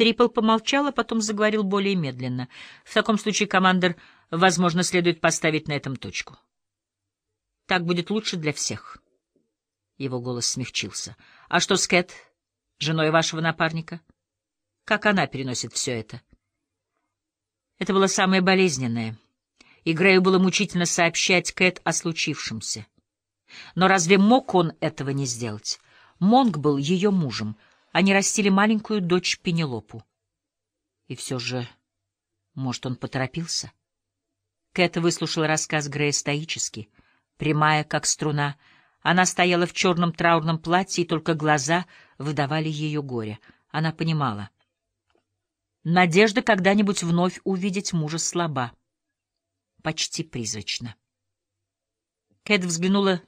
Трипл помолчал, а потом заговорил более медленно. В таком случае, командир, возможно, следует поставить на этом точку. Так будет лучше для всех. Его голос смягчился. А что с Кэт, женой вашего напарника? Как она переносит все это? Это было самое болезненное, и Грею было мучительно сообщать Кэт о случившемся. Но разве мог он этого не сделать? Монг был ее мужем. Они растили маленькую дочь Пенелопу. И все же, может, он поторопился? Кэт выслушала рассказ Грея стоически, прямая, как струна. Она стояла в черном траурном платье, и только глаза выдавали ее горе. Она понимала. Надежда когда-нибудь вновь увидеть мужа слаба. Почти призрачно. Кэт взглянула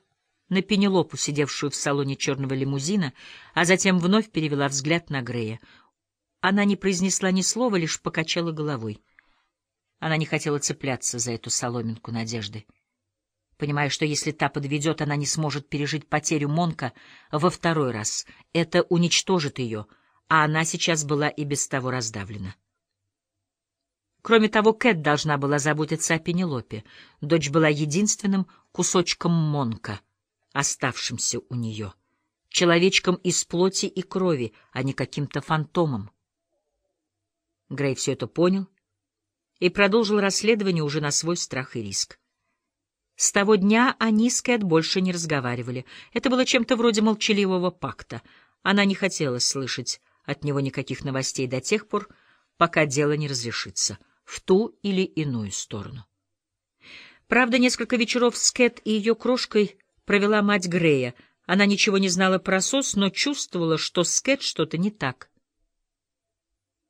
на Пенелопу, сидевшую в салоне черного лимузина, а затем вновь перевела взгляд на Грея. Она не произнесла ни слова, лишь покачала головой. Она не хотела цепляться за эту соломинку надежды. Понимая, что если та подведет, она не сможет пережить потерю Монка во второй раз. Это уничтожит ее, а она сейчас была и без того раздавлена. Кроме того, Кэт должна была заботиться о Пенелопе. Дочь была единственным кусочком Монка — оставшимся у нее, человечком из плоти и крови, а не каким-то фантомом. Грей все это понял и продолжил расследование уже на свой страх и риск. С того дня они с Кэт больше не разговаривали. Это было чем-то вроде молчаливого пакта. Она не хотела слышать от него никаких новостей до тех пор, пока дело не разрешится, в ту или иную сторону. Правда, несколько вечеров с Кэт и ее крошкой провела мать Грея. Она ничего не знала про СОС, но чувствовала, что с Кэт что-то не так.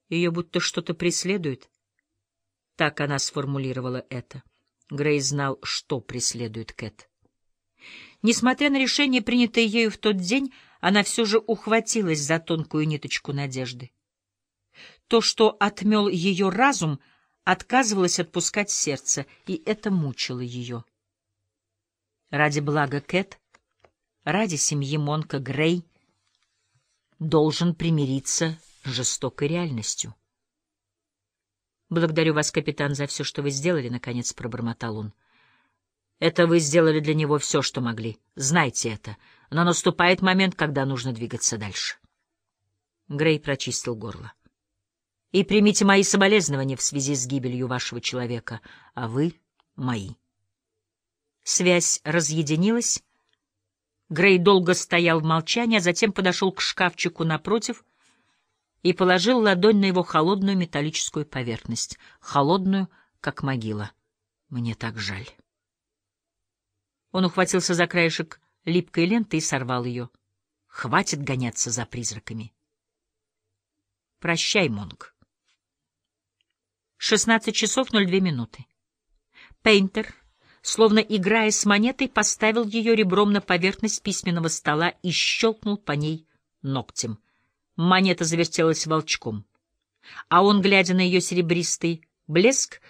Ее будто что-то преследует. Так она сформулировала это. Грей знал, что преследует Кэт. Несмотря на решение, принятое ею в тот день, она все же ухватилась за тонкую ниточку надежды. То, что отмел ее разум, отказывалось отпускать сердце, и это мучило ее. Ради блага Кэт, ради семьи Монка Грей, должен примириться с жестокой реальностью. «Благодарю вас, капитан, за все, что вы сделали», — наконец пробормотал он. «Это вы сделали для него все, что могли. Знайте это. Но наступает момент, когда нужно двигаться дальше». Грей прочистил горло. «И примите мои соболезнования в связи с гибелью вашего человека, а вы — мои». Связь разъединилась. Грей долго стоял в молчании, а затем подошел к шкафчику напротив и положил ладонь на его холодную металлическую поверхность, холодную, как могила. Мне так жаль. Он ухватился за краешек липкой ленты и сорвал ее. Хватит гоняться за призраками. Прощай, Монг. Шестнадцать часов ноль две минуты. Пейнтер словно играя с монетой, поставил ее ребром на поверхность письменного стола и щелкнул по ней ногтем. Монета завертелась волчком. А он, глядя на ее серебристый блеск,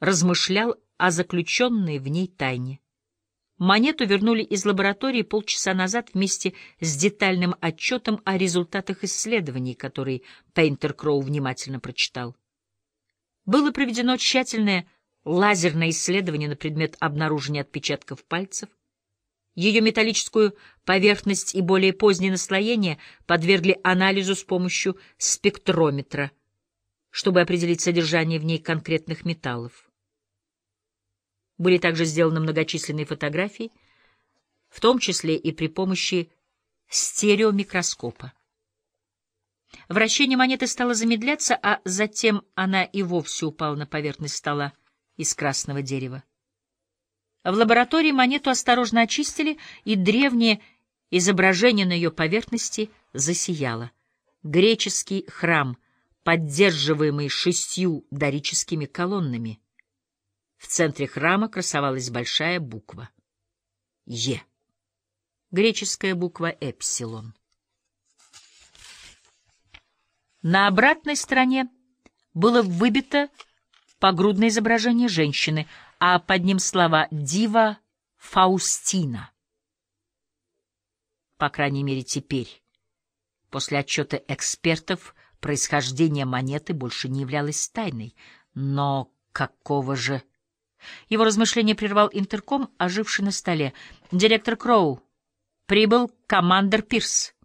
размышлял о заключенной в ней тайне. Монету вернули из лаборатории полчаса назад вместе с детальным отчетом о результатах исследований, который Пейнтер Кроу внимательно прочитал. Было проведено тщательное лазерное исследование на предмет обнаружения отпечатков пальцев. Ее металлическую поверхность и более позднее наслоение подвергли анализу с помощью спектрометра, чтобы определить содержание в ней конкретных металлов. Были также сделаны многочисленные фотографии, в том числе и при помощи стереомикроскопа. Вращение монеты стало замедляться, а затем она и вовсе упала на поверхность стола из красного дерева. В лаборатории монету осторожно очистили, и древнее изображение на ее поверхности засияло. Греческий храм, поддерживаемый шестью дорическими колоннами. В центре храма красовалась большая буква «Е». Греческая буква «Эпсилон». На обратной стороне было выбито погрудное изображение женщины, а под ним слова «Дива Фаустина». По крайней мере, теперь, после отчета экспертов, происхождение монеты больше не являлось тайной. Но какого же... Его размышление прервал интерком, оживший на столе. «Директор Кроу, прибыл командир Пирс».